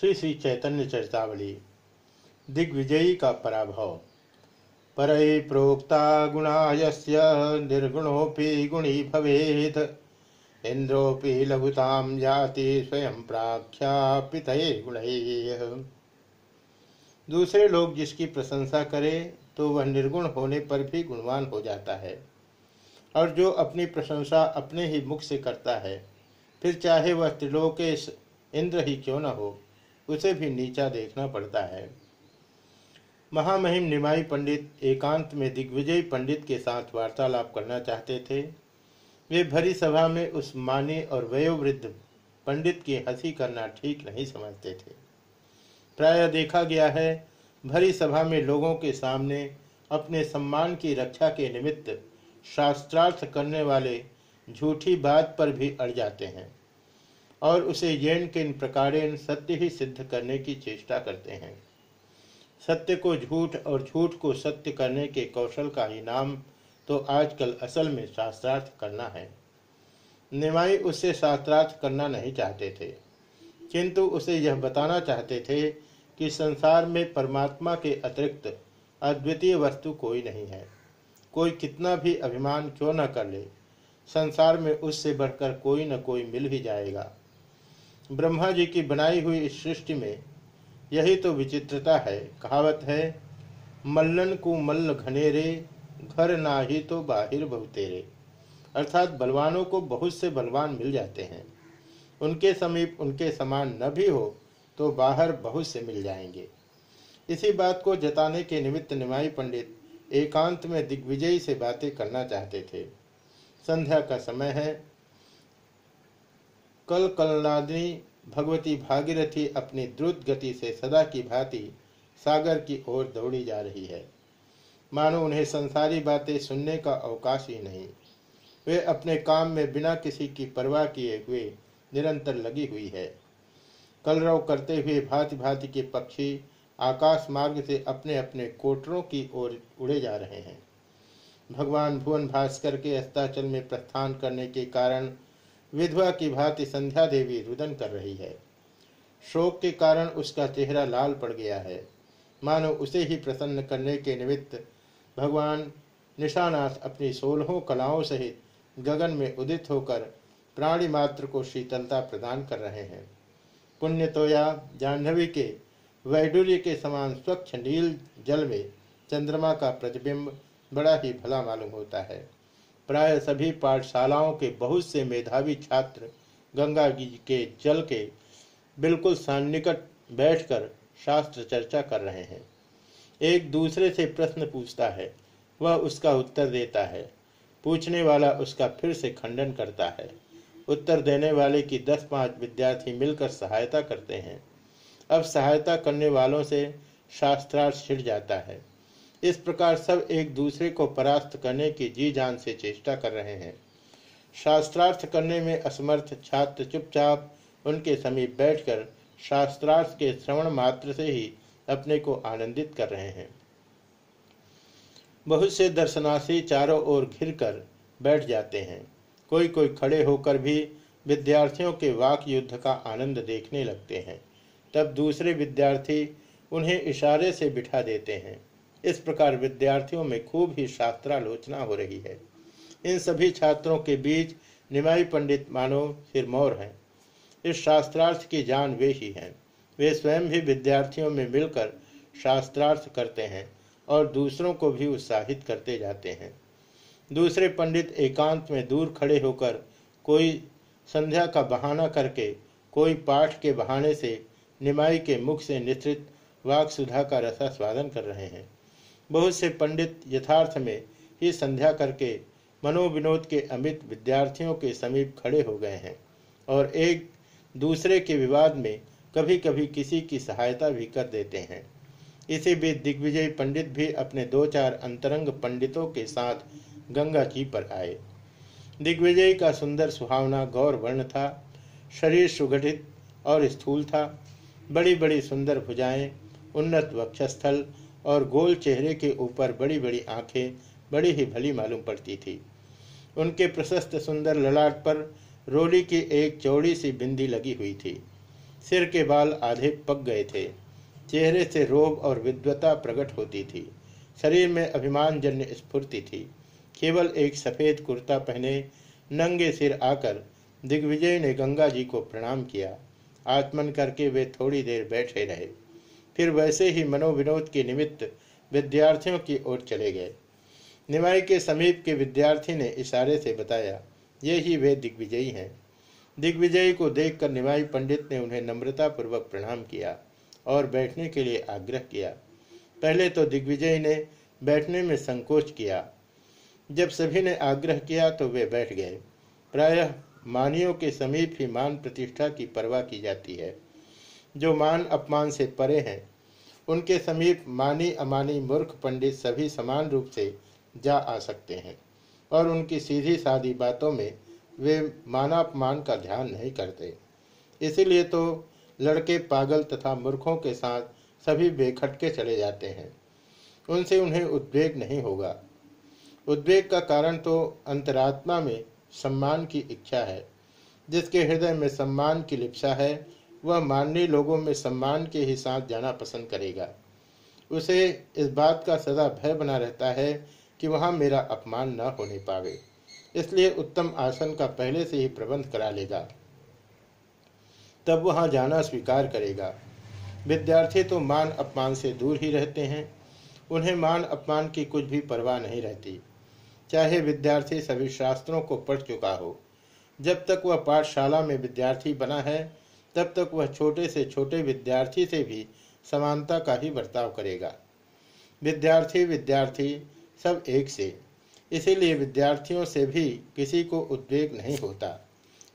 श्री श्री चैतन्य चरितावली, दिग्विजयी का पराभव। पर प्रोक्ता गुणायस्य निर्गुणोपि गुणी भवेद इंद्रोपि लघुताम जाति स्वयं प्राख्यापित गुण। दूसरे लोग जिसकी प्रशंसा करें तो वह निर्गुण होने पर भी गुणवान हो जाता है। और जो अपनी प्रशंसा अपने ही मुख से करता है, फिर चाहे वह त्रिलोकेश इंद्र ही क्यों न हो। उसे भी नीचा देखना पड़ता है। महामहिम निमाई पंडित एकांत में दिग्विजय पंडित के साथ वार्तालाप करना चाहते थे। वे भरी सभा में उस मानी और वयोवृद्ध पंडित की हँसी करना ठीक नहीं समझते थे। प्राय देखा गया है, भरी सभा में लोगों के सामने अपने सम्मान की रक्षा के निमित्त शास्त्रार्थ करने वाले झूठी बात पर भी अड़ जाते हैं। और उसे येन के इन प्रकारेण सत्य ही सिद्ध करने की चेष्टा करते हैं। सत्य को झूठ और झूठ को सत्य करने के कौशल का ही नाम तो आजकल असल में शास्त्रार्थ करना है। निमाई उससे शास्त्रार्थ करना नहीं चाहते थे, किंतु उसे यह बताना चाहते थे कि संसार में परमात्मा के अतिरिक्त अद्वितीय वस्तु कोई नहीं है। कोई कितना भी अभिमान क्यों न कर ले, संसार में उससे बढ़कर कोई न कोई मिल ही जाएगा। ब्रह्मा जी की बनाई हुई इस सृष्टि में यही तो विचित्रता है, कहावत है, मल्लन को मल्ल घनेरे, घर ना ही तो बाहिर बहुतेरे। अर्थात बलवानों को बहुत से बलवान मिल जाते हैं। उनके समीप उनके समान न भी हो तो बाहर बहुत से मिल जाएँगे। इसी बात को जताने के निमित्त निमाई पंडित एकांत में दिग्विजयी से बातें करना चाहते थे। संध्या का समय है कल कलनादिनी भगवती भागीरथी अपनी द्रुत गति से सदा की भांति सागर की ओर दौड़ी जा रही है। मानो उन्हें संसारी बातें सुनने का अवकाश ही नहीं। वे अपने काम में बिना किसी की परवाह किए हुए निरंतर लगी हुई है। कलरव करते हुए भांति भांति के पक्षी आकाश मार्ग से अपने अपने कोटरों की ओर उड़े जा रहे हैं। भगवान भुवन भास्कर के अस्ताचल में प्रस्थान करने के कारण विधवा की भांति संध्या देवी रुदन कर रही है। शोक के कारण उसका चेहरा लाल पड़ गया है। मानो उसे ही प्रसन्न करने के निमित्त भगवान निशानाथ अपनी सोलहों कलाओं सहित गगन में उदित होकर प्राणी मात्र को शीतलता प्रदान कर रहे हैं। पुण्य तोया जाह्नवी के वैडूर्य के समान स्वच्छ नील जल में चंद्रमा का प्रतिबिंब बड़ा ही भला मालूम होता है। प्राय सभी पाठशालाओं के बहुत से मेधावी छात्र गंगा जी के जल के बिल्कुल सन्निकट बैठकर शास्त्र चर्चा कर रहे हैं। एक दूसरे से प्रश्न पूछता है, वह उसका उत्तर देता है। पूछने वाला उसका फिर से खंडन करता है। उत्तर देने वाले की दस पाँच विद्यार्थी मिलकर सहायता करते हैं। अब सहायता करने वालों से शास्त्रार्थ छिड़ जाता है। इस प्रकार सब एक दूसरे को परास्त करने की जी जान से चेष्टा कर रहे हैं। शास्त्रार्थ करने में असमर्थ छात्र चुपचाप उनके समीप बैठकर शास्त्रार्थ के श्रवण मात्र से ही अपने को आनंदित कर रहे हैं। बहुत से दर्शनार्थी चारों ओर घिर कर बैठ जाते हैं। कोई कोई खड़े होकर भी विद्यार्थियों के वाक युद्ध का आनंद देखने लगते हैं। तब दूसरे विद्यार्थी उन्हें इशारे से बिठा देते हैं। इस प्रकार विद्यार्थियों में खूब ही शास्त्रालोचना हो रही है। इन सभी छात्रों के बीच निमाई पंडित मानो सिरमौर हैं। इस शास्त्रार्थ की जान वे ही हैं। वे स्वयं भी विद्यार्थियों में मिलकर शास्त्रार्थ करते हैं और दूसरों को भी उत्साहित करते जाते हैं। दूसरे पंडित एकांत में दूर खड़े होकर कोई संध्या का बहाना करके, कोई पाठ के बहाने से निमाई के मुख से निश्चित वाक सुधा का रसा स्वादन कर रहे हैं। बहुत से पंडित यथार्थ में ही संध्या करके मनोविनोद के अमित विद्यार्थियों के समीप खड़े हो गए हैं और एक दूसरे के विवाद में कभी कभी किसी की सहायता भी कर देते हैं। इसी बीच दिग्विजय पंडित भी अपने दो चार अंतरंग पंडितों के साथ गंगा जी पर आए। दिग्विजय का सुंदर सुहावना गौर वर्ण था, शरीर सुगठित और स्थूल था बड़ी बड़ी सुंदर भुजाएँ, उन्नत वक्षस्थल और गोल चेहरे के ऊपर बड़ी बड़ी आँखें, बड़ी ही भली मालूम पड़ती थी। उनके प्रशस्त सुंदर ललाट पर रोली की एक चौड़ी सी बिंदी लगी हुई थी। सिर के बाल आधे पक गए थे। चेहरे से रोब और विद्वता प्रकट होती थी। शरीर में अभिमान जन्य स्फूर्ति थी। केवल एक सफ़ेद कुर्ता पहने नंगे सिर आकर दिग्विजय ने गंगा जी को प्रणाम किया। आत्मन करके वे थोड़ी देर बैठे रहे। फिर वैसे ही मनोविनोद के निमित्त विद्यार्थियों की ओर चले गए। निमाई के समीप के विद्यार्थी ने इशारे से बताया, ये ही वे दिग्विजयी हैं। दिग्विजयी को देखकर निमाई पंडित ने उन्हें नम्रता पूर्वक प्रणाम किया और बैठने के लिए आग्रह किया। पहले तो दिग्विजय ने बैठने में संकोच किया। जब सभी ने आग्रह किया तो वे बैठ गए। प्रायः मानियों के समीप ही मान प्रतिष्ठा की परवाह की जाती है। जो मान अपमान से परे हैं। उनके समीप मानी अमानी मूर्ख पंडित सभी समान रूप से जा आ सकते हैं और उनकी सीधी सादी बातों में वे मानापमान का ध्यान नहीं करते। इसीलिए तो लड़के पागल तथा मूर्खों के साथ सभी बेखटके चले जाते हैं। उनसे उन्हें उद्वेग नहीं होगा। उद्वेग का कारण तो अंतरात्मा में सम्मान की इच्छा है, जिसके हृदय में सम्मान की लिप्सा है वह माननीय लोगों में सम्मान के ही साथ जाना पसंद करेगा। उसे इस बात का सदा भय बना रहता है कि वहाँ मेरा अपमान न होने पावे। इसलिए उत्तम आसन का पहले से ही प्रबंध करा लेगा। तब वहाँ जाना स्वीकार करेगा। विद्यार्थी तो मान अपमान से दूर ही रहते हैं। उन्हें मान अपमान की कुछ भी परवाह नहीं रहती। चाहे विद्यार्थी सभी शास्त्रों को पढ़ चुका हो। जब तक वह पाठशाला में विद्यार्थी बना है तब तक वह छोटे से छोटे विद्यार्थी से भी समानता का ही बर्ताव करेगा। विद्यार्थी विद्यार्थी, सब एक से। इसीलिए विद्यार्थियों से भी किसी को उद्वेग नहीं होता।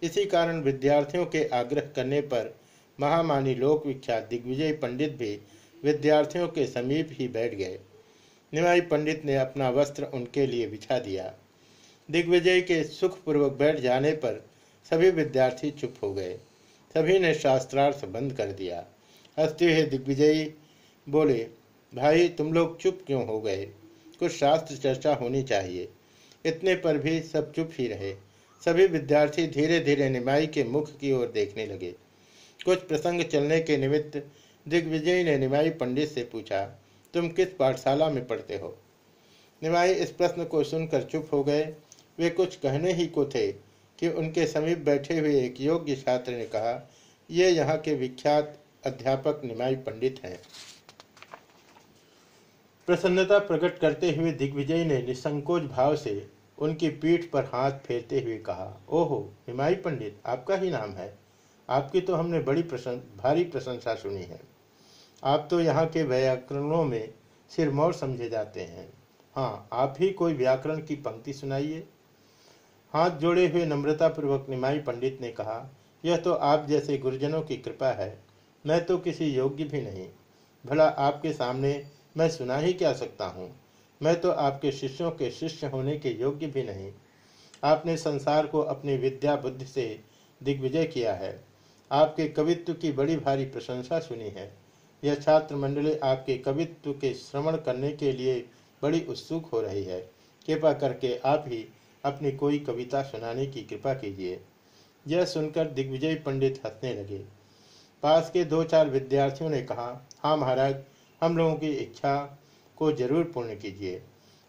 इसी कारण विद्यार्थियों के आग्रह करने पर महामानी लोक विख्यात दिग्विजय पंडित भी विद्यार्थियों के समीप ही बैठ गए। निवाई पंडित ने अपना वस्त्र उनके लिए बिछा दिया। दिग्विजय के सुखपूर्वक बैठ जाने पर सभी विद्यार्थी चुप हो गए। सभी ने शास्त्रार्थ बंद कर दिया। हँसते हुए दिग्विजयी बोले, भाई, तुम लोग चुप क्यों हो गए? कुछ शास्त्र चर्चा होनी चाहिए। इतने पर भी सब चुप ही रहे। सभी विद्यार्थी धीरे धीरे निमाई के मुख की ओर देखने लगे। कुछ प्रसंग चलने के निमित्त दिग्विजय ने निमाई पंडित से पूछा, तुम किस पाठशाला में पढ़ते हो? निमाई इस प्रश्न को सुनकर चुप हो गए। वे कुछ कहने ही को थे कि उनके समीप बैठे हुए एक योग्य छात्र ने कहा, ये यहाँ के विख्यात अध्यापक निमाई पंडित हैं। प्रसन्नता प्रकट करते हुए दिग्विजय ने निसंकोच भाव से उनकी पीठ पर हाथ फेरते हुए कहा, ओहो हिमाई पंडित, आपका ही नाम है। आपकी तो हमने बड़ी प्रशं भारी प्रशंसा सुनी है। आप तो यहाँ के व्याकरणों में सिरमौर समझे जाते हैं। हाँ आप ही कोई व्याकरण की पंक्ति सुनाइए। हाथ जोड़े हुए नम्रतापूर्वक निमाई पंडित ने कहा, यह तो आप जैसे गुरुजनों की कृपा है। मैं तो किसी योग्य भी नहीं। भला आपके सामने मैं सुना ही क्या सकता हूँ? मैं तो आपके शिष्यों के शिष्य होने के योग्य भी नहीं। आपने संसार को अपनी विद्या बुद्धि से दिग्विजय किया है। आपके कवित्व की बड़ी भारी प्रशंसा सुनी है। यह छात्र मंडली आपके कवित्व के श्रवण करने के लिए बड़ी उत्सुक हो रही है। कृपा करके आप ही अपनी कोई कविता सुनाने की कृपा कीजिए। यह सुनकर दिग्विजय पंडित हंसने लगे। पास के दो चार विद्यार्थियों ने कहा हाँ महाराज, हम लोगों की इच्छा को ज़रूर पूर्ण कीजिए।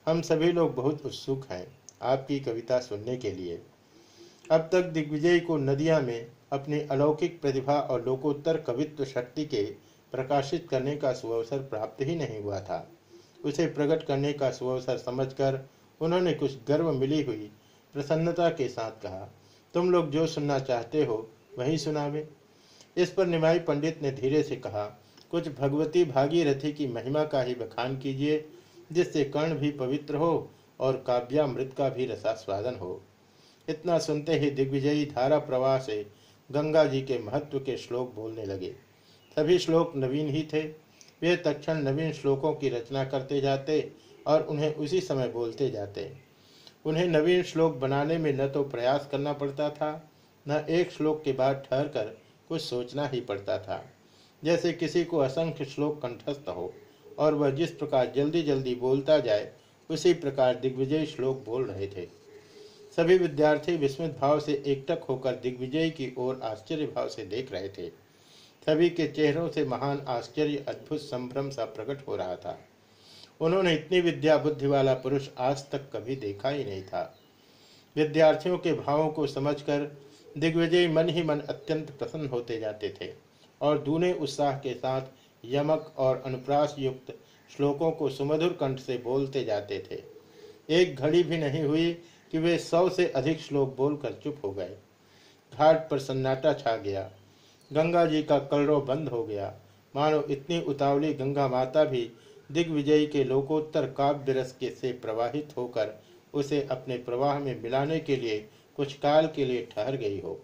हम सभी लोग बहुत उत्सुक हैं आपकी कविता सुनने के लिए। अब तक दिग्विजय को नदिया में अपनी अलौकिक प्रतिभा और लोकोत्तर कवित्व शक्ति के प्रकाशित करने का सुअवसर प्राप्त ही नहीं हुआ था। उसे प्रकट करने का सुअवसर समझकर उन्होंने कुछ गर्व मिली हुई प्रसन्नता के साथ कहा, तुम लोग जो सुनना चाहते हो, वही सुनावे। इस पर निमाई पंडित ने धीरे से कहा, कुछ भगवती भागीरथी की महिमा का ही बखान कीजिए, जिससे कर्ण भी पवित्र हो और काव्यामृत का भी रसास्वादन हो। इतना सुनते ही दिग्विजयी धारा प्रवाह से गंगा जी के महत्व के श्लोक बोलने लगे। सभी श्लोक नवीन ही थे। वे तक्षण नवीन श्लोकों की रचना करते जाते और उन्हें उसी समय बोलते जाते। उन्हें नवीन श्लोक बनाने में न तो प्रयास करना पड़ता था, न एक श्लोक के बाद ठहर कर कुछ सोचना ही पड़ता था। जैसे किसी को असंख्य श्लोक कंठस्थ हो और वह जिस प्रकार जल्दी जल्दी बोलता जाए, उसी प्रकार दिग्विजय श्लोक बोल रहे थे। सभी विद्यार्थी विस्मित भाव से एकटक होकर दिग्विजय की ओर आश्चर्य भाव से देख रहे थे। सभी के चेहरों से महान आश्चर्य, अद्भुत संभ्रम सा प्रकट हो रहा था। उन्होंने इतनी विद्या बुद्धि वाला पुरुष आज तक कभी देखा ही नहीं था। विद्यार्थियों के भावों को समझकर दिग्विजय मन ही मन अत्यंत प्रसन्न होते जाते थे और दूने उत्साह के साथ यमक और अनुप्रास युक्त श्लोकों को सुमधुर कंठ से बोलते जाते थे। एक घड़ी भी नहीं हुई कि वे सौ से अधिक श्लोक बोलकर चुप हो गए। घाट पर सन्नाटा छा गया। गंगा जी का कलरो बंद हो गया। मानो इतनी उतावली गंगा माता भी दिग्विजयी के लोकोत्तर काव्य रस के से प्रवाहित होकर उसे अपने प्रवाह में मिलाने के लिए कुछ काल के लिए ठहर गई हो।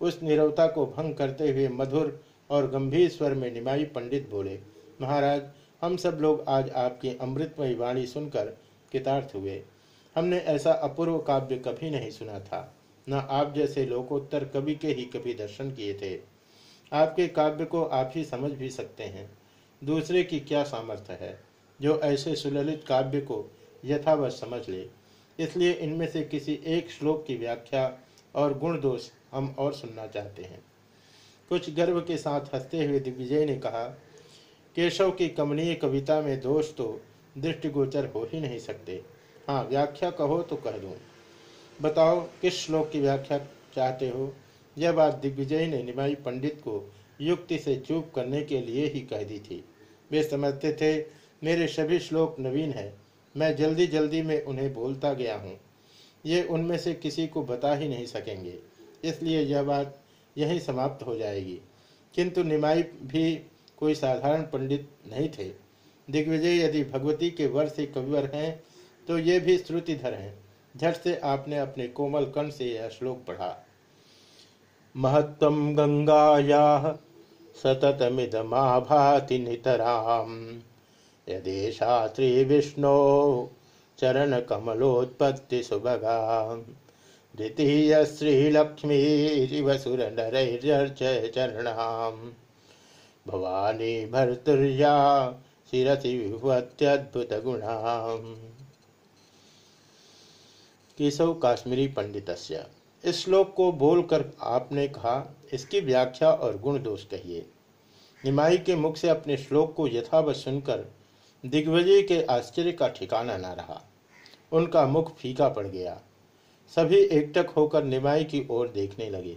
उस निरवता को भंग करते हुए मधुर और गंभीर स्वर में निमाई पंडित बोले, महाराज, हम सब लोग आज आपकी अमृतमयी वाणी सुनकर कितार्थ हुए। हमने ऐसा अपूर्व काव्य कभी नहीं सुना था। न आप जैसे लोकोत्तर कवि के ही कभी दर्शन किए थे। आपके काव्य को आप ही समझ भी सकते हैं। दूसरे की क्या सामर्थ्य है, जो ऐसे सुललित काव्य को यथावत समझ ले। इसलिए इनमें से किसी एक श्लोक की व्याख्या और गुण दोष हम और सुनना चाहते हैं। कुछ गर्व के साथ हँसते हुए दिग्विजय ने कहा, केशव की कमनीय कविता में दोष तो दृष्टिगोचर हो ही नहीं सकते। हाँ व्याख्या कहो तो कह दूँ। बताओ, किस श्लोक की व्याख्या चाहते हो? यह बात दिग्विजय ने निमाई पंडित को युक्ति से चूप करने के लिए ही कह दी थी। वे समझते थे, मेरे सभी श्लोक नवीन हैं, मैं जल्दी जल्दी में उन्हें बोलता गया हूँ। ये उनमें से किसी को बता ही नहीं सकेंगे। इसलिए यह बात यहीं समाप्त हो जाएगी। किंतु निमाई भी कोई साधारण पंडित नहीं थे। दिग्विजय यदि भगवती के वर से कविवर हैं तो ये भी श्रुतिधर हैं। झट से आपने अपने कोमल कण से यह श्लोक पढ़ा। महत्व गंगाया सततमिदमाभाति नितराम यदेशा श्री विष्णु चरण कमलोत्पत्ति सुभगा द्वितीय श्रीलक्ष्मीरिवसुर नरैर्चय चरणाम भवानी भर्तुर्या शिरसि विभवत्यद्भुत गुणाम केशव काश्मीरी पंडित इस श्लोक को बोलकर आपने कहा, इसकी व्याख्या और गुण दोष कहिए। निमाई के मुख से अपने श्लोक को यथावत सुनकर दिग्विजय के आश्चर्य का ठिकाना न रहा। उनका मुख फीका पड़ गया। सभी एकटक होकर निमाई की ओर देखने लगे।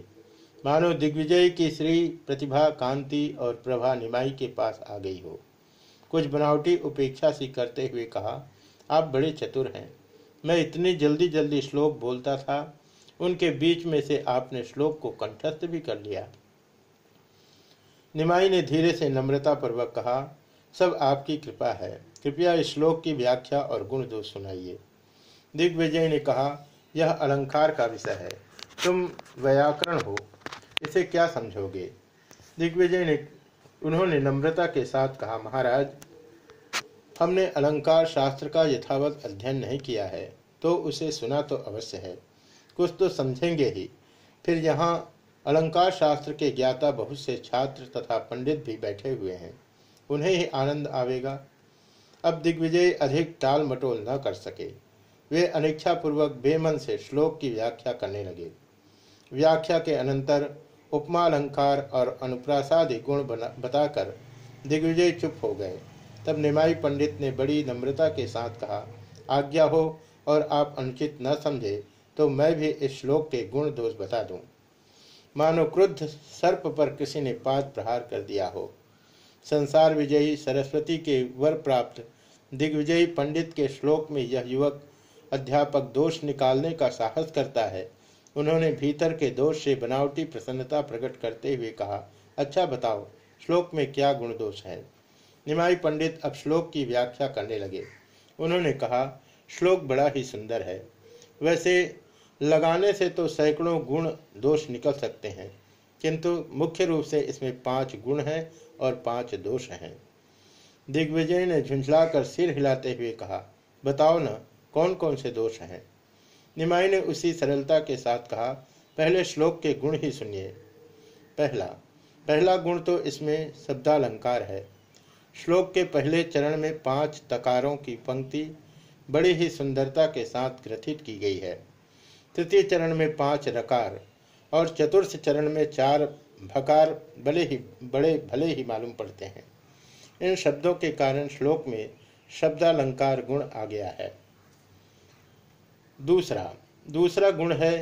मानो दिग्विजय की श्री प्रतिभा कांति और प्रभा निमाई के पास आ गई हो। कुछ बनावटी उपेक्षा सी करते हुए कहा, आप बड़े चतुर हैं। मैं इतनी जल्दी जल्दी श्लोक बोलता था उनके बीच में से आपने श्लोक को कंठस्थ भी कर लिया। निमाई ने धीरे से नम्रता पूर्वक कहा, सब आपकी कृपा है। कृपया इस श्लोक की व्याख्या और गुण दो सुनाइए। दिग्विजय ने कहा, यह अलंकार का विषय है। तुम व्याकरण हो, इसे क्या समझोगे? दिग्विजय ने, उन्होंने नम्रता के साथ कहा, महाराज, हमने अलंकार शास्त्र का यथावत अध्ययन नहीं किया है तो उसे सुना तो अवश्य है। कुछ तो समझेंगे ही। फिर यहाँ अलंकार शास्त्र के ज्ञाता बहुत से छात्र तथा पंडित भी बैठे हुए हैं। उन्हें ही आनंद आवेगा। अब दिग्विजय अधिक टाल मटोल न कर सके। वे अनिच्छापूर्वक बेमन से श्लोक की व्याख्या करने लगे। व्याख्या के अनंतर उपमा अलंकार और अनुप्रासादि गुण बताकर दिग्विजय चुप हो गए। तब निमाई पंडित ने बड़ी नम्रता के साथ कहा, आज्ञा हो और आप अनुचित न समझे। तो मैं भी इस श्लोक के गुण दोष बता दूँ। मानो क्रुद्ध सर्प पर किसी ने पाद प्रहार कर दिया हो। संसार विजयी सरस्वती के वर प्राप्त दिग्विजयी पंडित के श्लोक में यह युवक अध्यापक दोष निकालने का साहस करता है। उन्होंने भीतर के दोष से बनावटी प्रसन्नता प्रकट करते हुए कहा अच्छा बताओ, श्लोक में क्या गुण दोष है? निमाई पंडित अब श्लोक की व्याख्या करने लगे। उन्होंने कहा, श्लोक बड़ा ही सुंदर है। वैसे लगाने से तो सैकड़ों गुण दोष निकल सकते हैं, किंतु मुख्य रूप से इसमें पाँच गुण हैं और पाँच दोष हैं। दिग्विजय ने झुंझलाकर सिर हिलाते हुए कहा, बताओ न कौन कौन से दोष हैं? निमाई ने उसी सरलता के साथ कहा, पहले श्लोक के गुण ही सुनिए। पहला पहला गुण तो इसमें शब्दालंकार है। श्लोक के पहले चरण में पाँच तकारों की पंक्ति बड़ी ही सुंदरता के साथ ग्रथित की गई है। तृतीय चरण में पाँच रकार और चतुर्थ चरण में चार भकार बड़े ही, बड़े भले ही मालूम पड़ते हैं। इन शब्दों के कारण श्लोक में शब्दालंकार गुण आ गया है। दूसरा दूसरा गुण है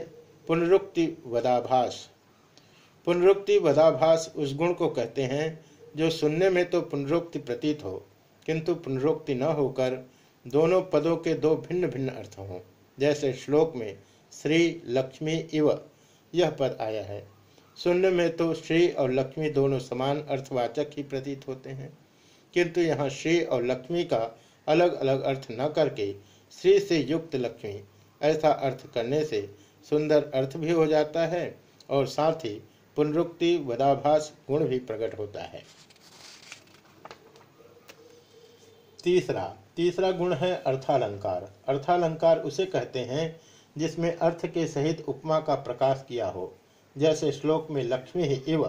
पुनरुक्ति वदाभास। पुनरुक्ति वदाभास उस गुण को कहते हैं जो सुनने में तो पुनरुक्ति प्रतीत हो, किंतु पुनरुक्ति न होकर दोनों पदों के दो भिन्न भिन्न अर्थ हों। जैसे श्लोक में, श्री, लक्ष्मी, इव, यह पद आया है। सुनने में तो श्री और लक्ष्मी दोनों समान अर्थवाचक ही प्रतीत होते हैं। किंतु यहाँ श्री और लक्ष्मी का अलग अलग अर्थ न करके श्री से युक्त लक्ष्मी, ऐसा अर्थ करने से सुंदर अर्थ भी हो जाता है और साथ ही पुनरुक्ति, वदाभास, गुण भी प्रकट होता है। तीसरा तीसरा गुण है अर्थालंकार। अर्थालंकार उसे कहते हैं जिसमें अर्थ के सहित उपमा का प्रकाश किया हो। जैसे श्लोक में लक्ष्मी ही इव,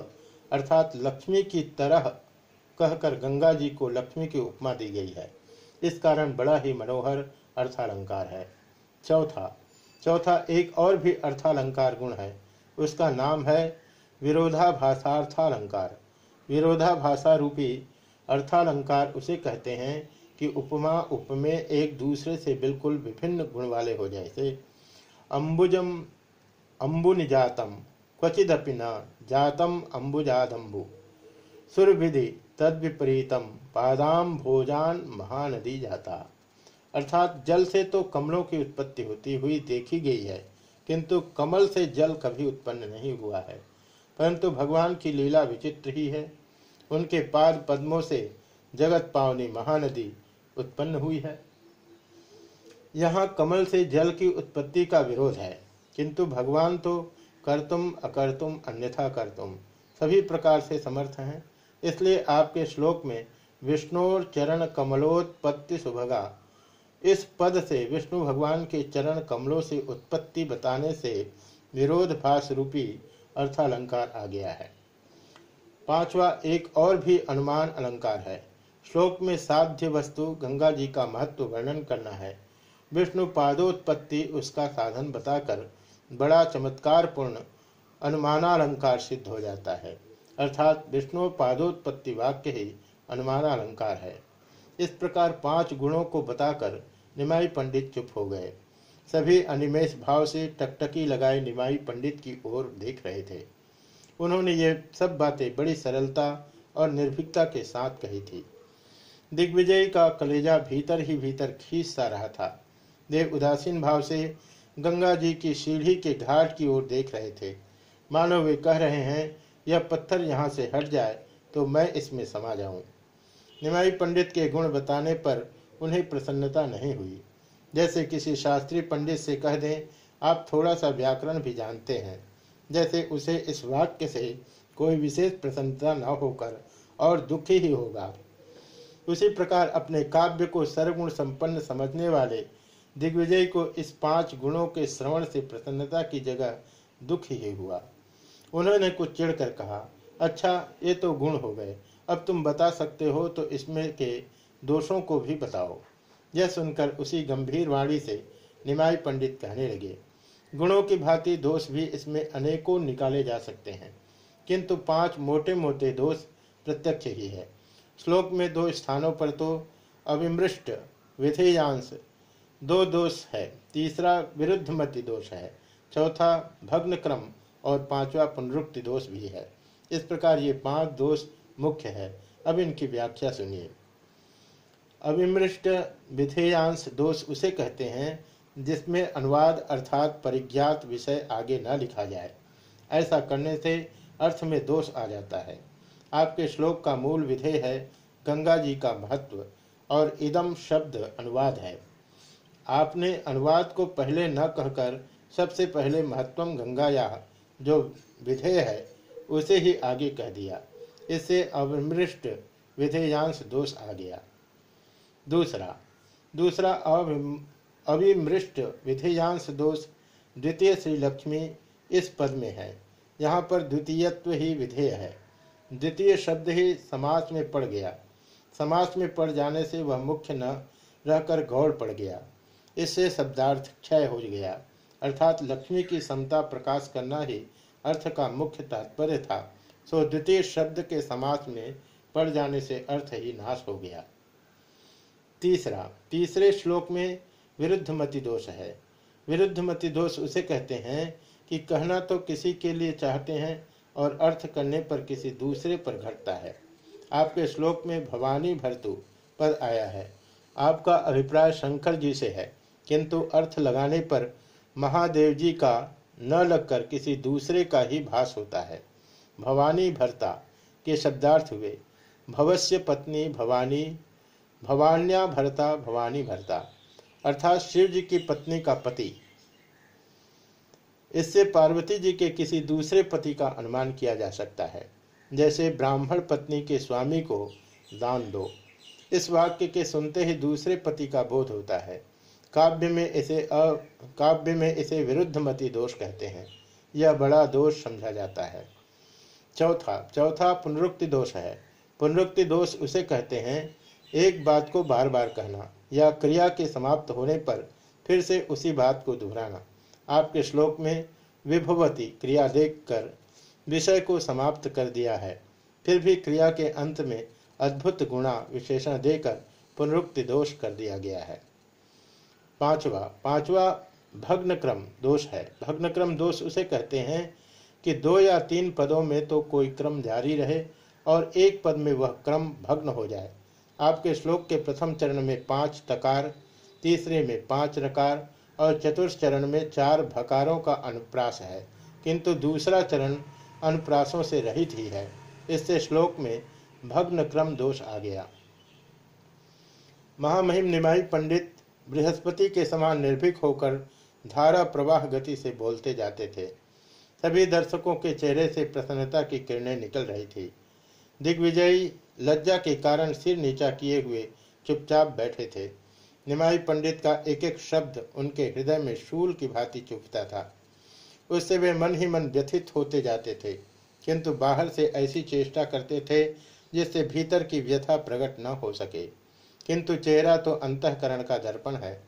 अर्थात लक्ष्मी की तरह कहकर गंगा जी को लक्ष्मी की उपमा दी गई है। इस कारण बड़ा ही मनोहर अर्थालंकार है। चौथा। चौथा एक और भी अर्थालंकार गुण है। उसका नाम है विरोधाभासार्थालंकार। विरोधाभाषा रूपी अर्थालंकार उसे कहते हैं कि उपमा उपमे एक दूसरे से बिल्कुल विभिन्न गुण वाले हो जैसे अम्बुजम अम्बुनिजातम क्वचिदपि न, जातम अम्बुजादम्बु सुरभिधि तद विपरीतम पादाम भोजान महानदी जाता। अर्थात जल से तो कमलों की उत्पत्ति होती हुई देखी गई है, किंतु कमल से जल कभी उत्पन्न नहीं हुआ है। परंतु भगवान की लीला विचित्र ही है। उनके पाद पद्मों से जगत पावनी महानदी उत्पन्न हुई है। यहाँ कमल से जल की उत्पत्ति का विरोध है। किंतु भगवान तो कर्तुम अकर्तुम अन्यथा कर्तुम सभी प्रकार से समर्थ हैं। इसलिए आपके श्लोक में विष्णुर चरण कमलोत्पत्ति सुभगा। इस पद से विष्णु भगवान के चरण कमलों से उत्पत्ति बताने से विरोध भाष रूपी अर्थालंकार आ गया है। पांचवा, एक और भी अनुमान अलंकार है। श्लोक में साध्य वस्तु गंगा जी का महत्व वर्णन करना है। विष्णु पादोत्पत्ति उसका साधन बताकर बड़ा चमत्कार पूर्ण अनुमानालंकार सिद्ध हो जाता है। अर्थात विष्णु पादोत्पत्ति वाक्य ही अनुमानालंकार है। इस प्रकार पाँच गुणों को बताकर निमाई पंडित चुप हो गए। सभी अनिमेश भाव से टकटकी लगाए निमाई पंडित की ओर देख रहे थे। उन्होंने ये सब बातें बड़ी सरलता और निर्भीकता के साथ कही थी। दिग्विजय का कलेजा भीतर ही भीतर खींच सा रहा था। देव उदासीन भाव से गंगा जी की सीढ़ी के घाट की ओर देख रहे थे। मानो वे कह रहे हैं, यह पत्थर यहाँ से हट जाए तो मैं इसमें समा जाऊँ। निमाई पंडित के गुण बताने पर उन्हें प्रसन्नता नहीं हुई। जैसे किसी शास्त्री पंडित से कह दें, आप थोड़ा सा व्याकरण भी जानते हैं। जैसे उसे इस वाक्य से कोई विशेष प्रसन्नता न होकर और दुखी ही होगा। उसी प्रकार अपने काव्य को सर्वगुण संपन्न समझने वाले दिग्विजय को इस पाँच गुणों के श्रवण से प्रसन्नता की जगह दुख ही हुआ। उन्होंने कुछ चिढ़कर कहा अच्छा ये तो गुण हो गए। अब तुम बता सकते हो तो इसमें के दोषों को भी बताओ। यह सुनकर उसी गंभीर वाणी से निमाई पंडित कहने लगे, गुणों की भांति दोष भी इसमें अनेकों निकाले जा सकते हैं, किंतु पाँच मोटे मोटे दोष प्रत्यक्ष ही है। श्लोक में दो स्थानों पर तो अविमृष्ट विधेयांश दो दोष है। तीसरा विरुद्धमति दोष है। चौथा भग्न क्रम और पांचवा पुनरुक्ति दोष भी है। इस प्रकार ये पाँच दोष मुख्य है। अब इनकी व्याख्या सुनिए। अविमृष्ट विधेयांश दोष उसे कहते हैं जिसमें अनुवाद अर्थात परिज्ञात विषय आगे न लिखा जाए। ऐसा करने से अर्थ में दोष आ जाता है। आपके श्लोक का मूल विधेय है गंगा जी का महत्व और इदम शब्द अनुवाद है। आपने अनुवाद को पहले न कहकर सबसे पहले महत्वम गंगा या जो विधेय है, उसे ही आगे कह दिया। इससे अविमृष्ट विधेयांश दोष आ गया। दूसरा दूसरा अविमृष्ट विधेयांश दोष द्वितीय श्री लक्ष्मी इस पद में है। यहाँ पर द्वितीयत्व ही विधेय है। द्वितीय शब्द ही समास में पड़ गया। समास में पड़ जाने से वह मुख्य न रहकर गौड़ पड़ गया। इससे शब्दार्थ क्षय हो गया। अर्थात लक्ष्मी की समता प्रकाश करना ही अर्थ का मुख्य तात्पर्य था। सो द्वितीय शब्द के समास में पड़ जाने से अर्थ ही नाश हो गया। तीसरा, तीसरे श्लोक में विरुद्ध मति दोष है। विरुद्ध मति दोष उसे कहते हैं कि कहना तो किसी के लिए चाहते हैं और अर्थ करने पर किसी दूसरे पर घटता है। आपके श्लोक में भवानी भरतु पद आया है। आपका अभिप्राय शंकर जी से है, किंतु अर्थ लगाने पर महादेव जी का न लगकर किसी दूसरे का ही भास होता है। भवानी भरता के शब्दार्थ हुए, भवस्य पत्नी भवानी, भवान्या भरता भवानी भरता, अर्थात शिव जी की पत्नी का पति। इससे पार्वती जी के किसी दूसरे पति का अनुमान किया जा सकता है। जैसे ब्राह्मण पत्नी के स्वामी को दान दो। इस वाक्य के सुनते ही दूसरे पति का बोध होता है। काव्य में इसे काव्य में इसे विरुद्ध मति दोष कहते हैं। यह बड़ा दोष समझा जाता है। चौथा चौथा पुनरुक्ति दोष है। पुनरुक्ति दोष उसे कहते हैं, एक बात को बार बार कहना या क्रिया के समाप्त होने पर फिर से उसी बात को दोहराना। आपके श्लोक में विभवती क्रिया देखकर विषय को समाप्त कर दिया है। फिर भी क्रिया के अंत में अद्भुत गुणा विशेषण देकर पुनरुक्ति दोष कर दिया गया है। पांचवा पांचवा भग्न क्रम दोष है। भग्न क्रम दोष उसे कहते हैं कि दो या तीन पदों में तो कोई क्रम जारी रहे और एक पद में वह क्रम भग्न हो जाए। आपके श्लोक के प्रथम चरण में पाँच तकार, तीसरे में पाँच रकार और चतुर्थ चरण में चार भकारों का अनुप्रास है, किंतु दूसरा चरण अनुप्रासों से रहित ही है। इससे श्लोक में भग्न क्रम दोष आ गया। महामहिम निमाई पंडित बृहस्पति के समान निर्भीक होकर धारा प्रवाह गति से बोलते जाते थे। सभी दर्शकों के चेहरे से प्रसन्नता की किरणें निकल रही थी। दिग्विजयी लज्जा के कारण सिर नीचा किए हुए चुपचाप बैठे थे। निमाई पंडित का एक एक शब्द उनके हृदय में शूल की भांति चुपता था। उससे वे मन ही मन व्यथित होते जाते थे, किंतु बाहर से ऐसी चेष्टा करते थे जिससे भीतर की व्यथा प्रकट न हो सके। किंतु चेहरा तो अंतकरण का दर्पण है।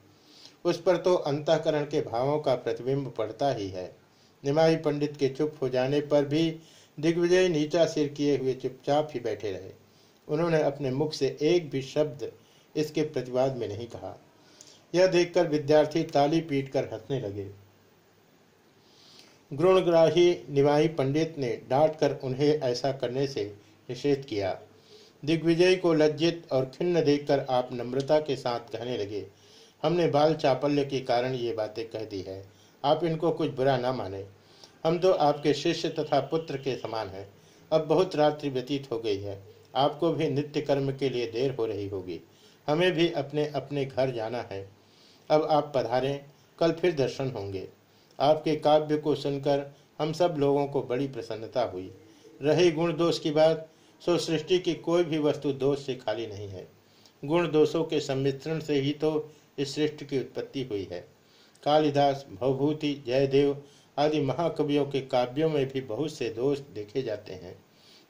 उस पर तो अंतकरण के भावों का प्रतिबिंब पड़ता ही है। निमाई पंडित के चुप हो जाने पर भी दिग्विजय नीचा सिर किए हुए चुपचाप ही बैठे रहे। उन्होंने अपने मुख से एक भी शब्द इसके प्रतिवाद में नहीं कहा। यह देखकर विद्यार्थी ताली पीट कर हंसने लगे। गुणग्राही निवाही पंडित ने डांट कर उन्हें ऐसा करने से निषेध किया। दिग्विजय को लज्जित और खिन्न देखकर आप नम्रता के साथ कहने लगे, हमने बाल चापल्य के कारण ये बातें कह दी है। आप इनको कुछ बुरा ना माने। हम तो आपके शिष्य तथा पुत्र के समान हैं। अब बहुत रात्रि व्यतीत हो गई है। आपको भी नित्य कर्म के लिए देर हो रही होगी। हमें भी अपने अपने घर जाना है। अब आप पधारें, कल फिर दर्शन होंगे। आपके काव्य को सुनकर हम सब लोगों को बड़ी प्रसन्नता हुई। रही गुण दोष की बात, सो सृष्टि की कोई भी वस्तु दोष से खाली नहीं है। गुण दोषों के सम्मिश्रण से ही तो इस सृष्टि की उत्पत्ति हुई है। कालिदास, भवभूति, जयदेव आदि महाकवियों के काव्यों में भी बहुत से दोष देखे जाते हैं।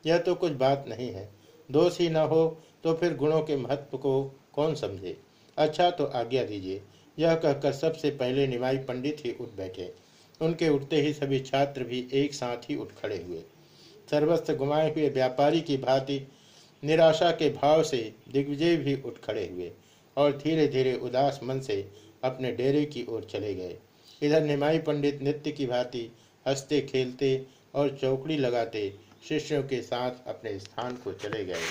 यह तो कुछ बात नहीं है। दोष ही न हो तो फिर गुणों के महत्व को कौन समझे? अच्छा तो आज्ञा दीजिए। यह कहकर सबसे पहले निमाई पंडित ही उठ बैठे। उनके उठते ही सभी छात्र भी एक साथ ही उठ खड़े हुए। सर्वस्व गुमाए हुए व्यापारी की भांति निराशा के भाव से दिग्विजय भी उठ खड़े हुए और धीरे धीरे उदास मन से अपने डेरे की ओर चले गए। इधर निमाई पंडित नित्य की भांति हँसते, खेलते और चौकड़ी लगाते शिष्यों के साथ अपने स्थान को चले गए।